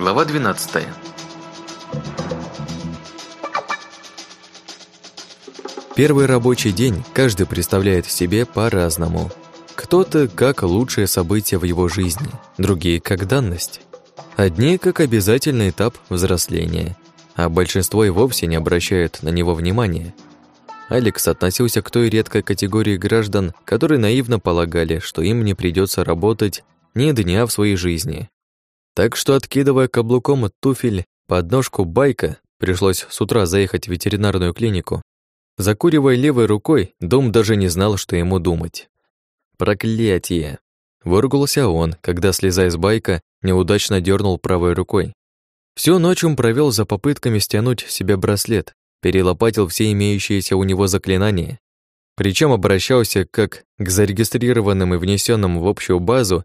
Глава 12. Первый рабочий день каждый представляет себе по-разному. Кто-то как лучшее событие в его жизни, другие как данность. Одни как обязательный этап взросления, а большинство и вовсе не обращают на него внимания. Алекс относился к той редкой категории граждан, которые наивно полагали, что им не придется работать ни дня в своей жизни, так что, откидывая каблуком от туфель подножку байка, пришлось с утра заехать в ветеринарную клинику. Закуривая левой рукой, Дом даже не знал, что ему думать. Проклятие! Выругался он, когда, слезая с байка, неудачно дернул правой рукой. Всю ночь он провел за попытками стянуть себе браслет, перелопатил все имеющиеся у него заклинания. Причем обращался как к зарегистрированным и внесенным в общую базу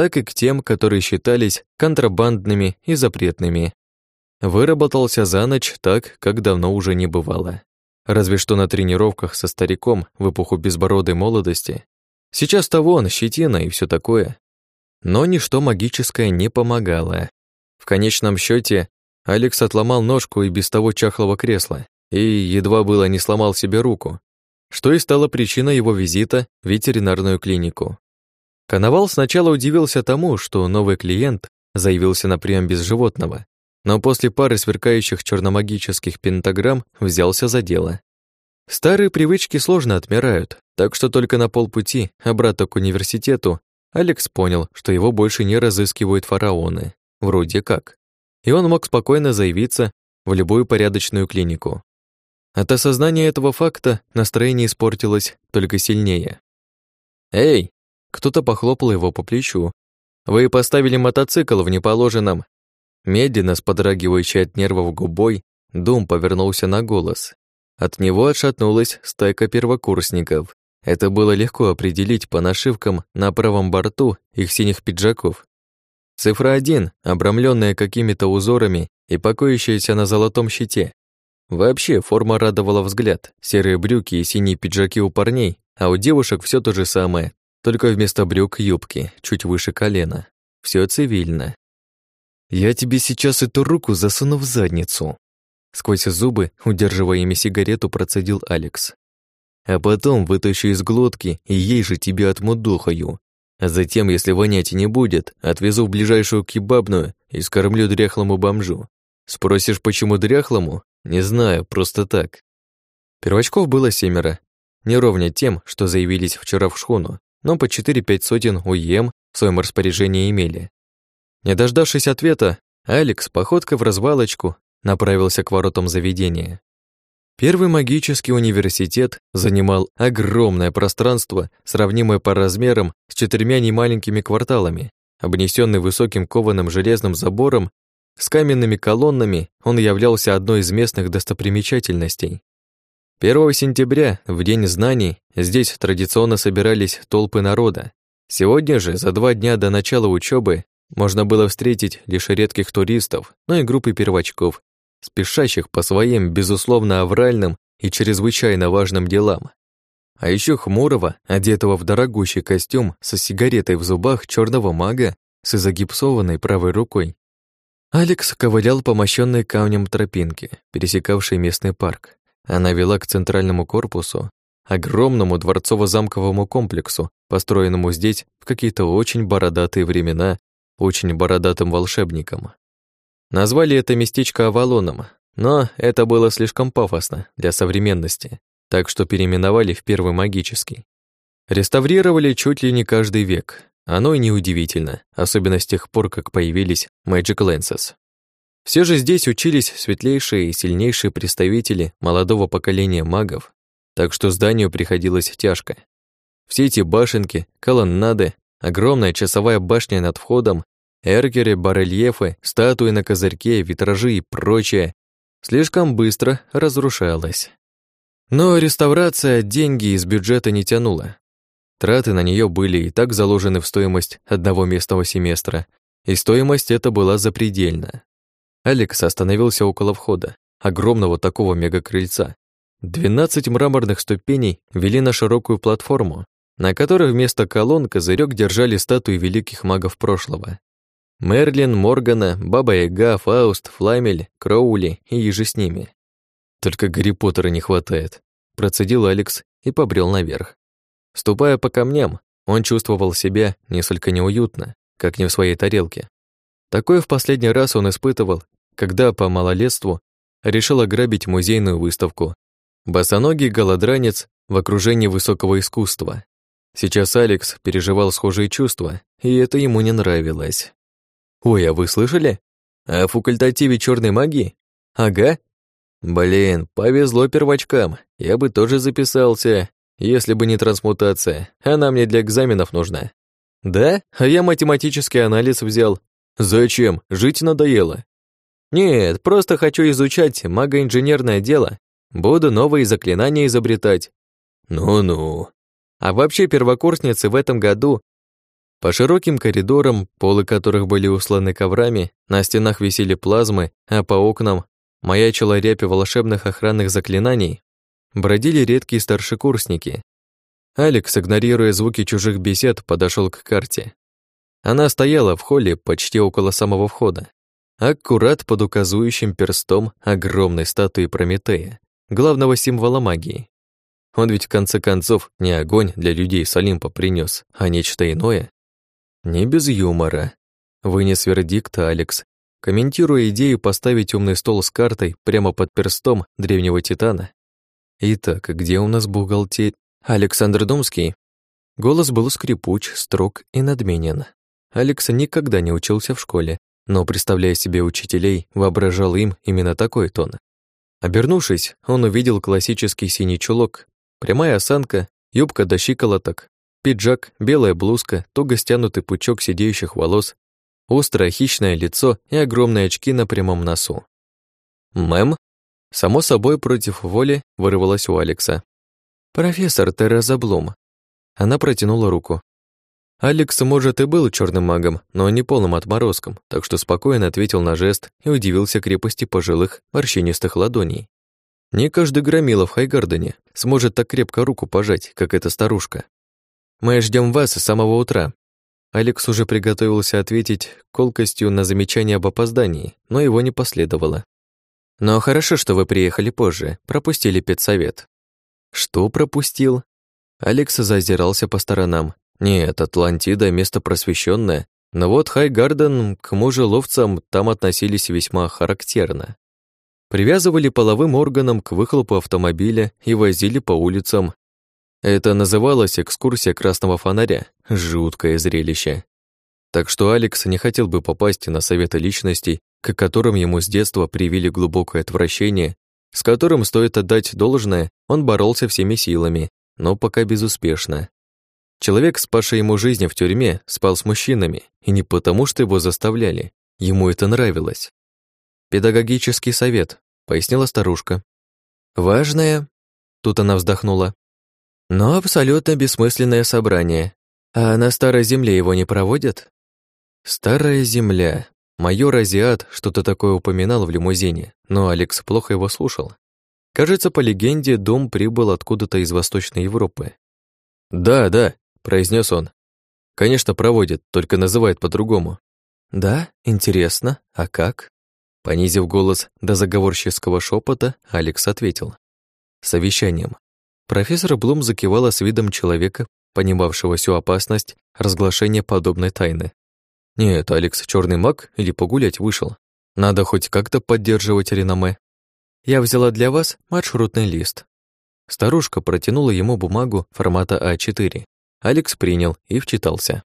так и к тем, которые считались контрабандными и запретными. Выработался за ночь так, как давно уже не бывало. Разве что на тренировках со стариком в эпоху безбородой молодости. Сейчас-то вон, щетина и все такое. Но ничто магическое не помогало. В конечном счете Алекс отломал ножку и без того чахлого кресла, и едва было не сломал себе руку, что и стало причиной его визита в ветеринарную клинику. Коновал сначала удивился тому, что новый клиент заявился на прием без животного, но после пары сверкающих черномагических пентаграмм взялся за дело. Старые привычки сложно отмирают, так что только на полпути, обратно к университету, Алекс понял, что его больше не разыскивают фараоны. Вроде как. И он мог спокойно заявиться в любую порядочную клинику. От осознания этого факта настроение испортилось только сильнее. «Эй, кто-то похлопал его по плечу. «Вы поставили мотоцикл в неположенном...» Медленно, с подрагивающей от нервов губой, Дум повернулся на голос. От него отшатнулась стайка первокурсников. Это было легко определить по нашивкам на правом борту их синих пиджаков. Цифра один, обрамленная какими-то узорами и покоящаяся на золотом щите. Вообще, форма радовала взгляд. Серые брюки и синие пиджаки у парней, а у девушек все то же самое, только вместо брюк юбки, чуть выше колена. Все цивильно. «Я тебе сейчас эту руку засуну в задницу», Сквозь зубы, удерживая ими сигарету, процедил Алекс. «А потом вытащу из глотки и ей же тебя отмудохаю. А затем, если вонять не будет, отвезу в ближайшую кебабную и скормлю дряхлому бомжу. Спросишь, почему дряхлому? Не знаю, просто так». Первочков было семеро. Не ровня тем, что заявились вчера в шхуну, но по 4-5 сотен УЕМ в своем распоряжении имели. Не дождавшись ответа, Алекс походкой в развалочку направился к воротам заведения. Первый магический университет занимал огромное пространство, сравнимое по размерам с четырьмя немаленькими кварталами. Обнесенный высоким кованым железным забором, с каменными колоннами, он являлся одной из местных достопримечательностей. 1 сентября, в День знаний, здесь традиционно собирались толпы народа. Сегодня же, за два дня до начала учебы, можно было встретить лишь редких туристов, но и группы первочков, спешащих по своим, безусловно, авральным и чрезвычайно важным делам. А еще хмурого, одетого в дорогущий костюм со сигаретой в зубах черного мага с изогипсованной правой рукой. Алекс ковылял по мощенной камнем тропинке, пересекавшей местный парк. Она вела к центральному корпусу, огромному дворцово-замковому комплексу, построенному здесь в какие-то очень бородатые времена очень бородатым волшебником. Назвали это местечко Авалоном, но это было слишком пафосно для современности, так что переименовали в первый магический. Реставрировали чуть ли не каждый век. Оно и неудивительно, особенно с тех пор, как появились Magic Lenses. Все же здесь учились светлейшие и сильнейшие представители молодого поколения магов, так что зданию приходилось тяжко. Все эти башенки, колоннады, огромная часовая башня над входом, эркеры, барельефы, статуи на козырьке, витражи и прочее слишком быстро разрушалось. Но реставрация деньги из бюджета не тянула. Траты на нее были и так заложены в стоимость одного местного семестра, и стоимость эта была запредельна. Алекс остановился около входа, огромного такого мегакрыльца. Двенадцать мраморных ступеней вели на широкую платформу, на которой вместо колонн козырек держали статуи великих магов прошлого. Мерлин, Моргана, Баба-Яга, Фауст, Фламель, Кроули и еже с ними. Только Гарри Поттера не хватает, процедил Алекс и побрел наверх. Ступая по камням, он чувствовал себя несколько неуютно, как не в своей тарелке. Такое в последний раз он испытывал, когда по малолетству решил ограбить музейную выставку. Босоногий голодранец в окружении высокого искусства. Сейчас Алекс переживал схожие чувства, и это ему не нравилось. «Ой, а вы слышали? О факультативе черной магии? Ага. Блин, повезло первочкам. Я бы тоже записался, если бы не трансмутация. Она мне для экзаменов нужна. Да? А я математический анализ взял. Зачем? Жить надоело. Нет, просто хочу изучать магоинженерное дело. Буду новые заклинания изобретать. Ну-ну. А вообще первокурсницы в этом году по широким коридорам, полы которых были усланы коврами, на стенах висели плазмы, а по окнам маячила рябь волшебных охранных заклинаний, бродили редкие старшекурсники. Алекс, игнорируя звуки чужих бесед, подошел к карте. Она стояла в холле почти около самого входа, аккурат под указующим перстом огромной статуи Прометея, главного символа магии. Он ведь в конце концов не огонь для людей с Олимпа принес, а нечто иное. Не без юмора. Вынес вердикт Алекс, комментируя идею поставить умный стол с картой прямо под перстом древнего титана. Итак, где у нас бухгалтер? Александр Домский? Голос был скрипуч, строг и надменен. Алекс никогда не учился в школе, но, представляя себе учителей, воображал им именно такой тон. Обернувшись, он увидел классический синий чулок, прямая осанка, юбка до щиколоток, Пиджак, белая блузка, туго стянутый пучок сидеющих волос, острое хищное лицо и огромные очки на прямом носу. «Мэм?» Само собой, против воли вырвалось у Алекса. «Профессор Тереза Блум». Она протянула руку. Алекс, может, и был черным магом, но не полным отморозком, так что спокойно ответил на жест и удивился крепости пожилых, морщинистых ладоней. Не каждый громила в Хайгардене сможет так крепко руку пожать, как эта старушка. Мы ждем вас с самого утра». Алекс уже приготовился ответить колкостью на замечание об опоздании, но его не последовало. «Но хорошо, что вы приехали позже, пропустили педсовет». «Что пропустил?» Алекс зазирался по сторонам. «Нет, Атлантида — место просвещенное, но вот Хайгарден к мужеловцам там относились весьма характерно. Привязывали половым органом к выхлопу автомобиля и возили по улицам, это называлось экскурсия красного фонаря. Жуткое зрелище. Так что Алекс не хотел бы попасть на советы личностей, к которым ему с детства привили глубокое отвращение, с которым, стоит отдать должное, он боролся всеми силами, но пока безуспешно. Человек, спасший ему жизнь в тюрьме, спал с мужчинами, и не потому, что его заставляли, ему это нравилось. «Педагогический совет», — пояснила старушка. «Важное», — тут она вздохнула, но абсолютно бессмысленное собрание. А на Старой Земле его не проводят? Старая Земля. Майор Азиат что-то такое упоминал в лимузине, но Алекс плохо его слушал. Кажется, по легенде, дом прибыл откуда-то из Восточной Европы. «Да, да», — произнес он. «Конечно, проводят, только называют по-другому». «Да, интересно. А как?» Понизив голос до заговорческого шепота, Алекс ответил. «Совещанием. Профессор Блум закивала с видом человека, понимавшего всю опасность разглашения подобной тайны. Нет, Алекс черный маг или погулять вышел. Надо хоть как-то поддерживать реноме. Я взяла для вас маршрутный лист. Старушка протянула ему бумагу формата А4. Алекс принял и вчитался.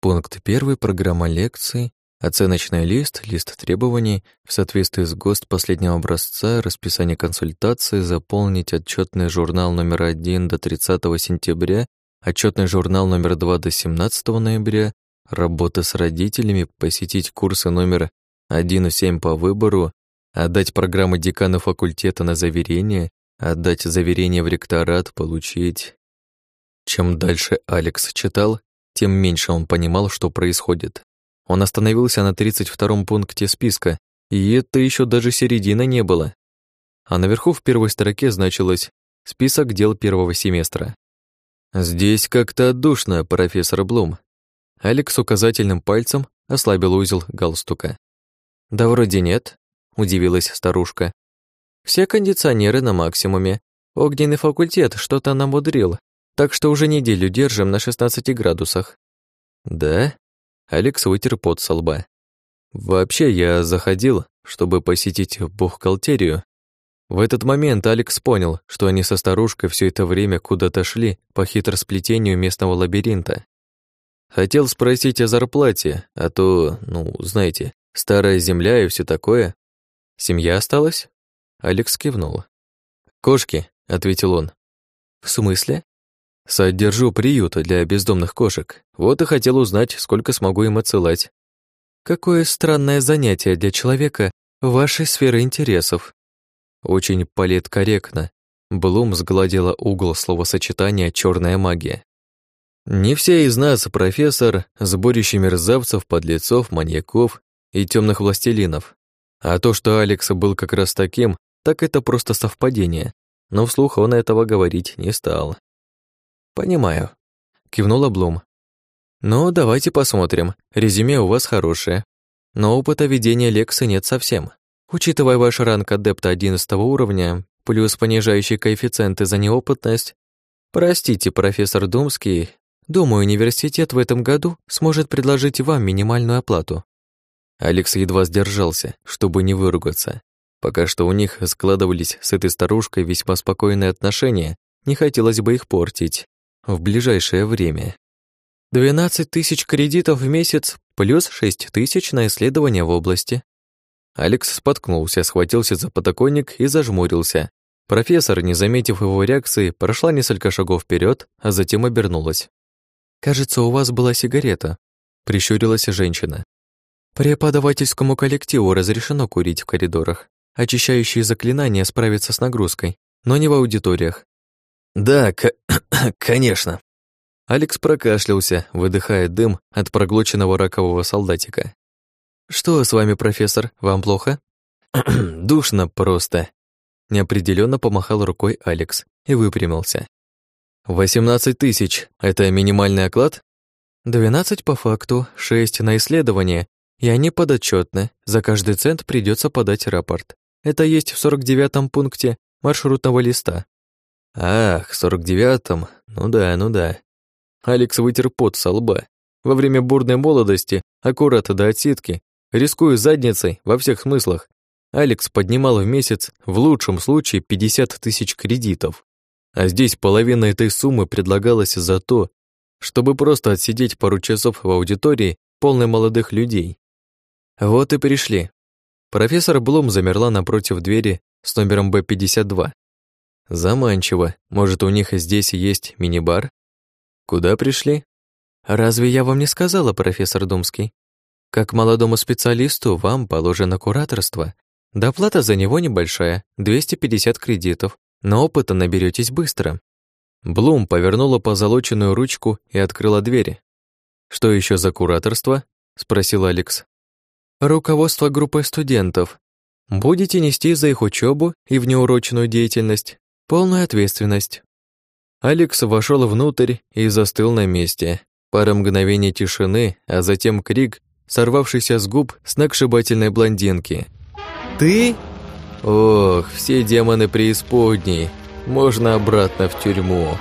Пункт первый. Программа лекций. Оценочный лист, лист требований, в соответствии с ГОСТ последнего образца, расписание консультации, заполнить отчетный журнал номер 1 до 30 сентября, отчетный журнал номер 2 до 17 ноября, работа с родителями, посетить курсы номер 1-7 по выбору, отдать программы декана факультета на заверение, отдать заверение в ректорат, получить... Чем дальше Алекс читал, тем меньше он понимал, что происходит. Он остановился на 32-м пункте списка, и это еще даже середина не было. А наверху в первой строке значилось «Список дел первого семестра». «Здесь как-то душно, профессор Блум». Алекс указательным пальцем ослабил узел галстука. «Да вроде нет», — удивилась старушка. «Все кондиционеры на максимуме. Огненный факультет что-то намудрил, так что уже неделю держим на 16 градусах». «Да?» — Алекс вытер пот со лба. «Вообще, я заходил, чтобы посетить бухгалтерию, в этот момент Алекс понял, что они со старушкой все это время куда-то шли по хитросплетению местного лабиринта. Хотел спросить о зарплате, а то, ну, знаете, старая земля и все такое. Семья осталась? Алекс кивнул. «Кошки», — ответил он. «В смысле?» «Содержу приют для бездомных кошек. Вот и хотел узнать, сколько смогу им отсылать». «Какое странное занятие для человека вашей сферы интересов», очень политкорректно. Блум сгладила угол словосочетания «черная магия». Не все из нас, профессор, сборище мерзавцев, подлецов, маньяков и темных властелинов. А то, что Алекс был как раз таким, так это просто совпадение. Но вслух он этого говорить не стал. «Понимаю», — кивнула Блум. «Ну, давайте посмотрим. Резюме у вас хорошее. Но опыта ведения лекции нет совсем. Учитывая ваш ранг адепта 11 уровня, плюс понижающие коэффициенты за неопытность, простите, профессор Думский, думаю, университет в этом году сможет предложить вам минимальную оплату. Алекс едва сдержался, чтобы не выругаться. Пока что у них складывались с этой старушкой весьма спокойные отношения, не хотелось бы их портить в ближайшее время. 12 тысяч кредитов в месяц плюс 6 тысяч на исследования в области. Алекс споткнулся, схватился за подоконник и зажмурился. Профессор, не заметив его реакции, прошла несколько шагов вперед, а затем обернулась. «Кажется, у вас была сигарета», — прищурилась женщина. «Преподавательскому коллективу разрешено курить в коридорах. Очищающие заклинания справятся с нагрузкой, но не в аудиториях». «Да, конечно». Алекс прокашлялся, выдыхая дым от проглоченного ракового солдатика. «Что с вами, профессор? Вам плохо?» «Душно просто», — неопределенно помахал рукой Алекс и выпрямился. «Восемнадцать тысяч — это минимальный оклад?» «Двенадцать по факту, шесть на исследование, и они подотчетны. За каждый цент придется подать рапорт. Это есть в сорок девятом пункте маршрутного листа». «Ах, сорок девятом, ну да, ну да». Алекс вытер пот со лба. Во время бурной молодости, аккурат до отсидки, Рискуя задницей во всех смыслах, Алекс поднимал в месяц в лучшем случае 50 тысяч кредитов. А здесь половина этой суммы предлагалась за то, чтобы просто отсидеть пару часов в аудитории, полной молодых людей. Вот и пришли. Профессор Блум замерла напротив двери с номером Б-52. Заманчиво. Может, у них здесь есть мини-бар? Куда пришли? Разве я вам не сказала, профессор Думский? Как молодому специалисту вам положено кураторство. Доплата за него небольшая, 250 кредитов, но опыта наберетесь быстро. Блум повернула позолоченную ручку и открыла двери. «Что еще за кураторство?» — спросил Алекс. «Руководство группой студентов. Будете нести за их учебу и внеурочную деятельность полную ответственность». Алекс вошел внутрь и застыл на месте. Пара мгновений тишины, а затем крик сорвавшийся с губ сногсшибательной блондинки. «Ты?» «Ох, все демоны преисподней, можно обратно в тюрьму».